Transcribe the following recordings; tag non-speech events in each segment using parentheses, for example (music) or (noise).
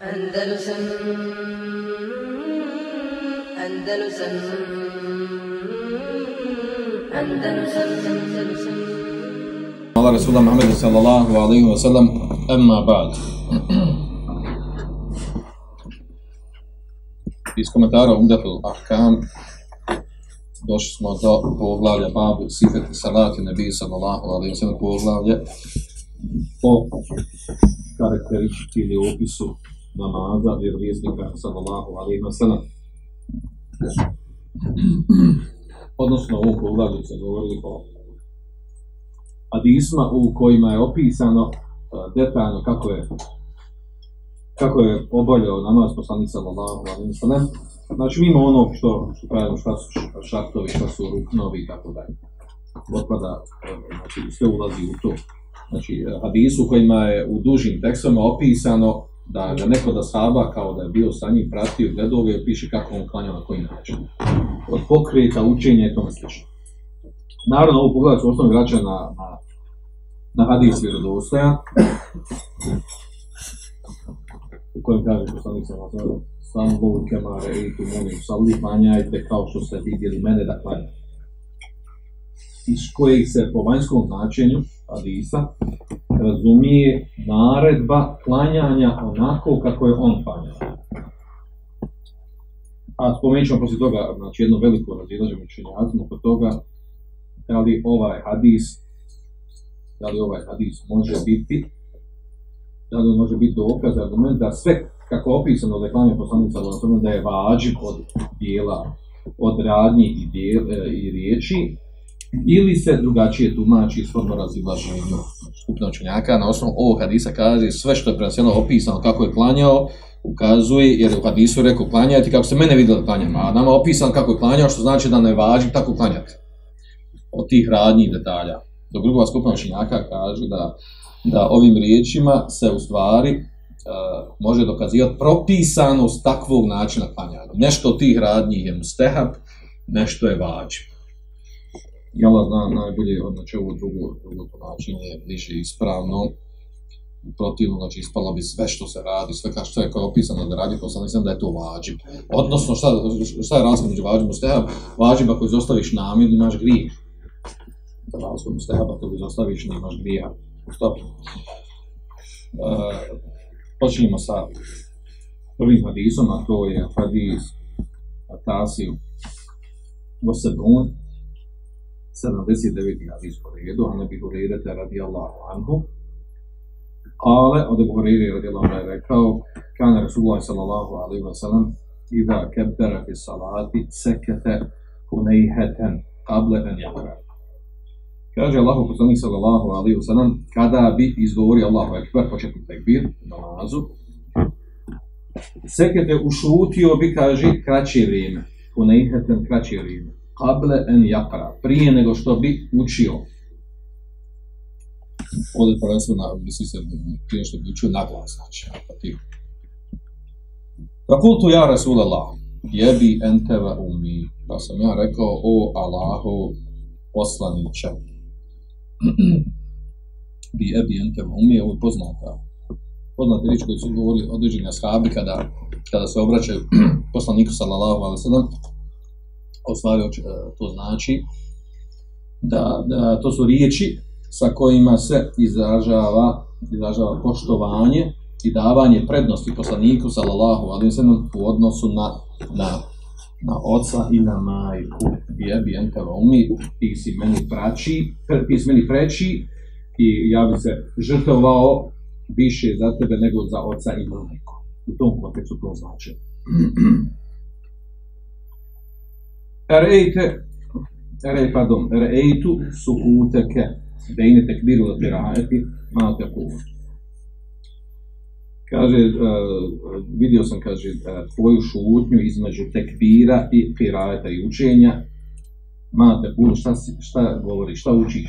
Andalusam Andalusam Andalusam. Andalusam Allah Rasulullah Muhammedu sallallahu alaihi wa sallam. Amma Ba'd. Iz komentara Umdatul Ahkam došli smo do poglavlja Babu Sifet i Salati Nebi sallallahu alaihi wa sallam poglavlje o karakteristici ili opisu namaza vjerovjesnika sallallahu alaihi wa sallam odnosno u ovom poglavlju se govori o hadisma u kojima je opisano e, detaljno kako je kako je obavljao namaz poslanik sallallahu alejhi ve sellem. Znači mimo onog što što pravimo šta su šartovi, šta su ruknovi i tako dalje. Otpada e, znači sve ulazi u to. Znači e, hadisu kojima je u dužim tekstovima opisano da ga neko da saba kao da je bio sa njim pratio gledao ga i piše kako on klanjao na koji način. Od pokreta, učenja i tome slično. Naravno, ovo pogledat su osnovno vraća na, na, na hadis vjerodostaja, u kojem kaže poslanik sam vas sam bol kemare i tu molim salli klanjajte kao što ste vidjeli mene da klanjate. Iz kojeg se po vanjskom značenju hadisa razumije naredba klanjanja onako kako je on klanjao. A spomenut ćemo poslije toga, znači jedno veliko razilaženje učenjacima oko toga, da li ovaj hadis, da li ovaj hadis može biti, da li može biti dokaz, argument da sve kako opisano da je klanje poslanica da je vađiv od dijela, od radnji i, dijel, i riječi, ili se drugačije tumači shodno razilaženju znači, skupno učenjaka. Na osnovu ovog hadisa kaže sve što je prenosjeno opisano kako je klanjao, ukazuje, jer u hadisu rekao klanjati kako se mene vidjeli klanjam, a nama opisan kako je klanjao, što znači da ne važi tako klanjati od tih radnjih detalja. Dok drugova skupina učenjaka kaže da, da ovim riječima se u stvari uh, može dokazivati propisanost takvog načina klanjanja. Nešto od tih radnji je mustehab, nešto je vađib. I Allah zna najbolje, znači ovo drugo, drugo tumačenje je bliže ispravno. Protivno, znači ispalo bi sve što se radi, sve kao što je kao opisano da radi, posle nisam da je to vađib. Odnosno, šta, šta je razlika među vađibom stehab? Vađib ako izostaviš namir, imaš grijeh za razlog stehab ako izostaviš, nemaš grija. Stop. Uh, e, počinjemo sa prvim hadisom, a to je hadis Atasiju Vosebun, 79. hadis po redu, a ne bih radijallahu anhu. Kale, od Ebu Huriri radi Allahu anhu je rekao, kana Rasulullah sallallahu alaihi wa sallam, Iza kebbera fi salati sekete hunejheten kable en jahra. Kaže Allahu poslanik sallallahu alaihi wa sallam, kada bi izgovorio Allahu ekber početni tekbir namazu sekete ušutio bi kaže kraće vrijeme punejheten kraće vrijeme qable en yaqra prije nego što bi učio. Ovdje prvenstveno misli se prije što bi učio naglas znači pa ti. Fakultu ja Rasulallah jebi ente wa umi pa sam ja rekao o Allahu poslaniće. bi ebi ente umi, ovo je poznata poznata riječ koju su govorili određeni ashabi kada, kada se obraćaju (clears throat) poslaniku sallallahu alaihi sallam u stvari e, to znači da, da to su riječi sa kojima se izražava izražava poštovanje i davanje prednosti poslaniku sallallahu alejhi ve sellem u odnosu na, na na oca i na majku. Je bi entava umi, ti si meni prači, ti si meni preči i ja bi se žrtvovao više za tebe nego za oca i majku. U tom kontekstu to znači. (clears throat) Erejte, erej, pardon, erejtu su uteke, bejne tekbiru da pirajeti, ma te kaže, uh, vidio sam, kaže, uh, tvoju šutnju između tekbira i pirajeta i učenja, mate puno, šta, šta govori, šta učiš,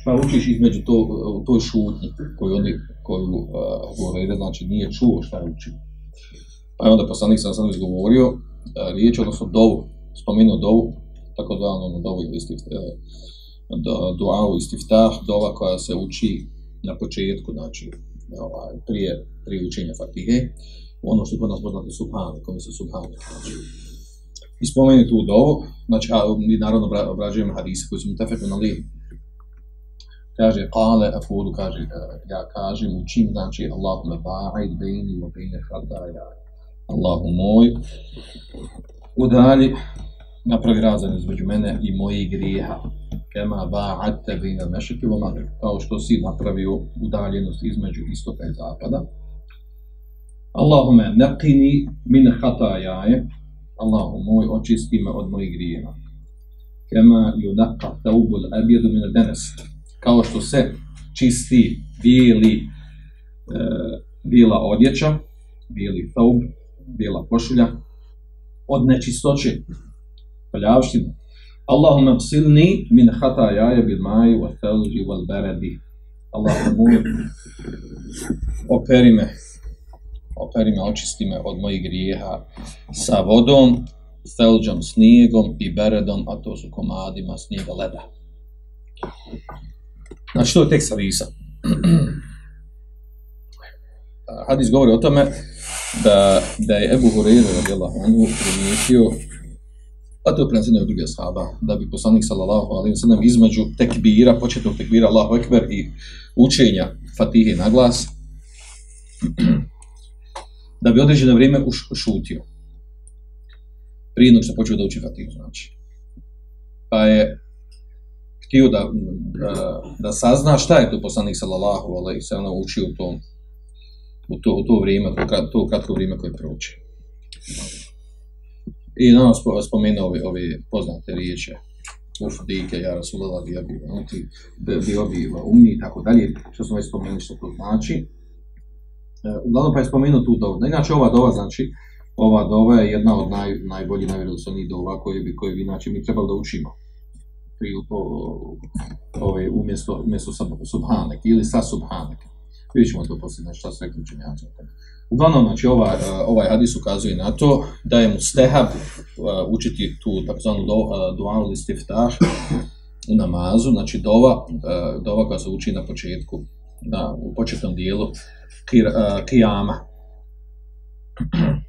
šta učiš između to, u toj šutnji koju oni, koju uh, govore, znači nije čuo šta je učio. Pa je onda poslanik sam sam izgovorio uh, riječ, odnosno dovu, spomenuo dovu, tako da ono dovu ili istif, e, do, duavu istiftah, dova koja se uči na početku, znači e, ovaj, prije, prije učenja Fatihe. ono što je kod nas poznato subhan, kome se subhan znači. I spomeni tu dovu, znači, a mi naravno obrađujemo hadise koji su mu tefeku na lijep. Kaže, kale, afulu, kaže, e, ja kažem, učim, znači, Allahume ba'id bejni wa bejne hataja. Allahu moj, udalji, napravi razan između mene i mojih grijeha. Kema ba'adte bejne mešike u magre, Kao što si napravio udaljenost između istoka i zapada. Allahume naqini min hatajaje. Allahu moj, očisti me od mojih grijeha. Kema yunaqqa taubul abyadu min ad-danas. Kao što se čisti bijeli e, bijela odjeća, bijeli thawb, bijela košulja od nečistoće, paljavštine. Allahumma psilni min hatajaja bil maju wa thalji wal baradi. Allahumma moj, operi me, operi me, očisti me od mojih grijeha sa vodom, thalđom, snijegom i beredom, a to su komadima snijega leda. Znači, to je tekst hadisa. (clears throat) Hadis govori o tome da, da je Ebu Hureyre radijallahu anhu primijetio a to je preneseno od druge sahaba, da bi poslanik sallallahu alaihi wa sallam između tekbira, početnog tekbira Allahu Ekber i učenja Fatihe na glas, (clears throat) da bi određeno vrijeme ušutio. Prije nego što počeo da uči Fatihu, znači. Pa je htio da, da, da sazna šta je to poslanik sallallahu alaihi wa sallam učio u tom u to, u to vrijeme, to, to kratko vrijeme koje proučio. I naravno spo, spomenuo ove, ove poznate riječi, uf, dike, ja Rasulallah, bi obi unuti, bi obi umni i tako dalje, što smo već spomenuli što to znači. E, uglavnom pa je spomenuo tu dovu. Inače ova dova, znači, ova dova je jedna od naj, najboljih, najvjerodostojnijih dova koje bi, koje bi, znači, mi trebali da učimo priliku ove, umjesto, umjesto subhanek ili sa subhanek. Vidjet ćemo to poslije, znači šta su rekli učenjaci. Uglavnom, znači, ova, ovaj hadis ukazuje na to da je mu stehab učiti tu takozvanu do, duanu ili stiftah u namazu, znači dova, dova koja se uči na početku, na, u početnom dijelu kir, kijama. (clears throat)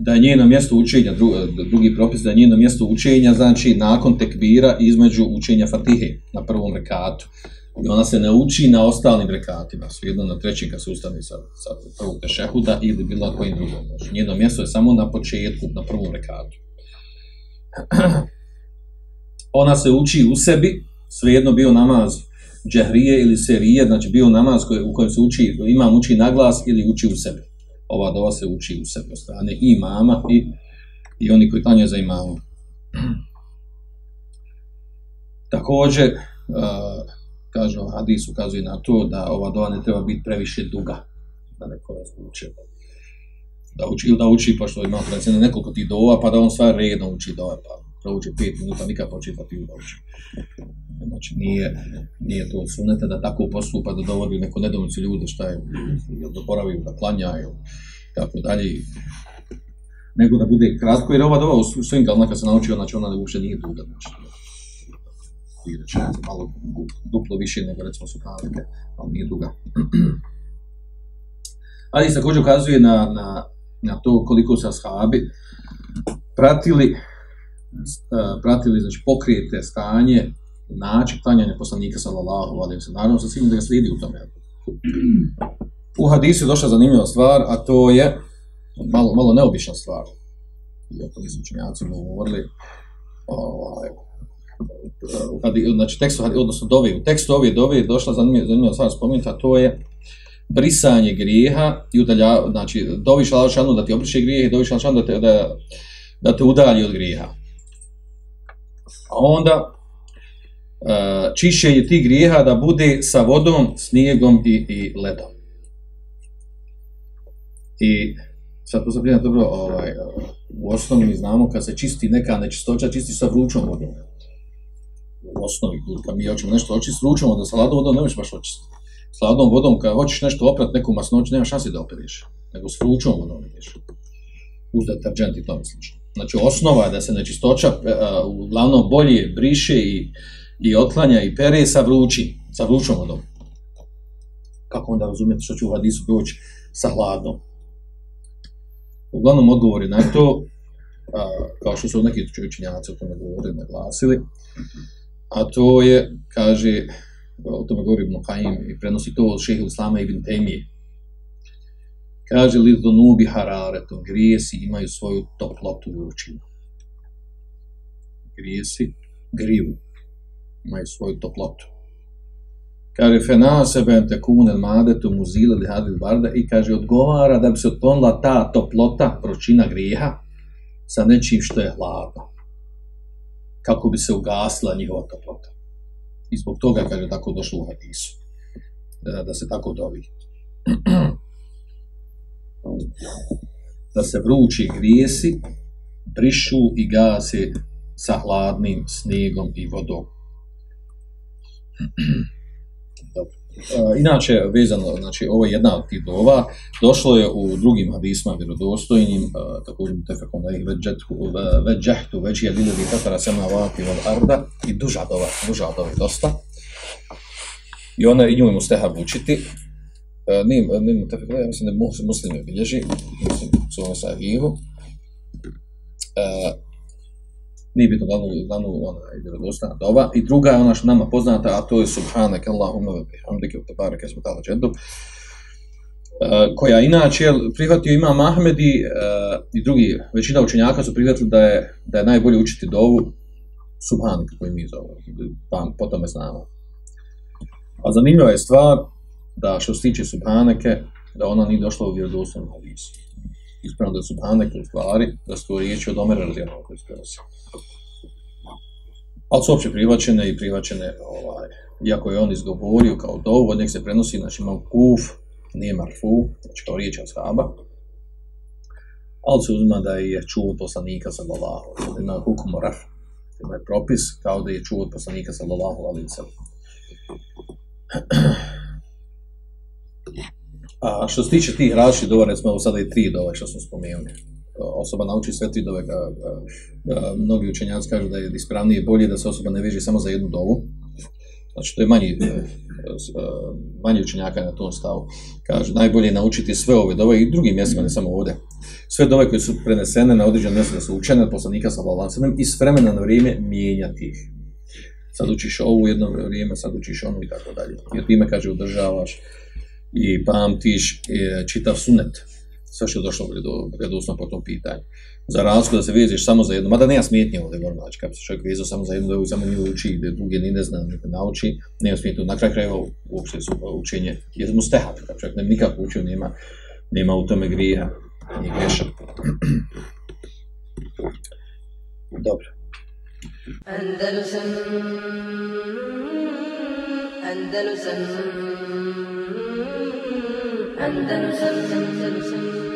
Da je njeno mjesto učenja, dru, drugi propis, da je njeno mjesto učenja, znači nakon tekbira između učenja fatihe na prvom rekatu. I ona se ne uči na ostalim rekatima, svejedno na trećim kad se ustane sa, sa prvog tešehuda ili bilo kojim drugom. Znači, njeno mjesto je samo na početku, na prvom rekatu. (clears throat) Ona se uči u sebi, svejedno bio namaz džehrije ili serije, znači bio namaz koje, u kojem se uči, imam uči na glas ili uči u sebi. Ova dova se uči u sebi, od strane i imama i, i oni koji tanje za imamom. (clears throat) Također, uh, kaže hadis ukazuje na to da ova dova ne treba biti previše duga da neko razluče da uči ili da uči pa što ima predsjedno nekoliko tih dova pa da on stvar redno uči dova pa prouči pet minuta nikad početi pa da uči. Znači nije, nije to sunete da tako postupa da dovodi neko nedomicu ljude šta je ili da boravi da klanja ili tako dalje. Nego da bude kratko jer ova dova u svojim galna kad se naučio znači ona uopšte nije duga znači koji rečenice malo duplo više nego recimo su kanalike, ali nije duga. (clears throat) Ali također ukazuje na, na, na to koliko se ashabi pratili, uh, pratili znači, pokrijete stanje, način klanjanja poslanika sallallahu alaihi ve sallam. Naravno sa svim da ga slijedi u tome. U hadisu je došla zanimljiva stvar, a to je malo, malo neobična stvar. I o tome su učenjaci govorili, ovaj, kad, znači tekstu, odnosno dove, u tekstu ove dove je došla zanimljiva, zanimljiva stvar spomenuta, to je brisanje grijeha i udalja, znači doviš Alšanu da ti obriše grijeh i doviš Alšanu da te, da, da te udalji od grijeha. A onda e, čišćenje tih grijeha da bude sa vodom, snijegom i, i ledom. I sad posljedno dobro, ovaj, u osnovi mi znamo kad se čisti neka nečistoća, čisti sa vrućom vodom u osnovi, kad mi hoćemo nešto očistiti, ručamo da sa hladnom vodom ne možeš baš očistiti. S hladnom vodom, kad hoćeš nešto oprat, neku masnoću, nema šansi da operiš. Nego s ručom vodom ideš. Uz deterđent i tome slično. Znači, osnova je da se nečistoća uh, uglavnom bolje briše i, i otklanja i pere sa vrući, sa vrućom vodom. Kako onda razumijete što će u hadisu proći sa hladnom? Uglavnom odgovor je na to, a, kao što su neki učenjaci o tome govorili, naglasili, a to je, kaže, o tome govori Ibn Qaim i prenosi to od šeha Islama Ibn Temije. Kaže li do nubi hararetom, grijesi imaju svoju toplotu vrućinu. Grijesi, griju, imaju svoju toplotu. Kaže, fena sebe te kune madetu muzile li hadil barda i kaže, odgovara da bi se otklonila ta toplota, vrućina grijeha, sa nečim što je hladno. Kako bi se ugasla njihova toplota. I zbog toga, kaže, tako došlo u hadisu. Da, da se tako dovi. (clears throat) da se vrući grijesi, brišu i gase sa hladnim snijegom i vodom. (clears throat) Inače, vezano, znači, ovo je jedna od tih dova, došlo je u drugim hadisma vjerodostojnim, e, također mu tefekom da ih veđehtu, već je lilovi katara sema vati val arda, i duža dova, duža dova dosta. I ona i nju mu stehab učiti. E, nim, nije tefekom, ja mislim da muslim je bilježi, mislim, su ono sa Uh, Nije bitno glavno, glavno ona je vjerodostana dova. I druga je ona što nama poznata, a to je Subhanak Allahumma wa bihamdike wa tabaraka ismu ta'ala jaddu. Eh, koja inače prihvatio ima Mahmedi uh, eh, i drugi, većina učenjaka su prihvatili da je, da je najbolje učiti dovu Subhanak koji mi zovemo, pa po tome znamo. A zanimljiva je stvar da što se tiče Subhanake, da ona nije došla u vjerodostojnom hadisu. Ispravno da su Subhanake u stvari, da su to riječi od Omera razijalnog koji prenosi. Ali su opće prihvaćene i prihvaćene, ovaj, iako je on izgovorio kao dovo, nek se prenosi, znači imam kuf, nije marfu, znači kao riječ od shaba, ali se uzima da je čuo poslanika sallallahu alaihi wa ima hukum raf, ima je propis kao da je čuo od poslanika sallallahu alaihi wa (clears throat) A što se tiče tih različitih dova, recimo sada i tri dova što smo spomenuli osoba nauči sve tri dove, mnogi učenjaci kažu da je ispravnije bolje da se osoba ne veže samo za jednu dovu, znači to je manji, e, e manji učenjaka na tom stavu, kažu najbolje je naučiti sve ove dove i drugim mjestima, ne samo ovdje, sve dove koje su prenesene na određeno mjesto da su učene od poslanika sa Vlalancenem i s vremena na vrijeme mijenjati ih. Sad učiš ovu jedno vrijeme, sad učiš onu i tako dalje. I time, kaže, udržavaš i pamtiš e, čitav sunet sve što je došlo do redosno po tom pitanju. Za razliku da se veziš samo za jedno, mada nema smetnje ovdje, govorim, znači, kad se čovjek vezao samo za jedno, da samo nije uči, da druge ni ne zna, ni ne nauči, nema smetnje. Na kraju krajeva uopšte su učenje, je mu stehat, kad čovjek ne nikako učio, nema, nema u tome grija, nije grešan. (clears throat) Dobro. Andalusam Andalusam Andalusam Andalusam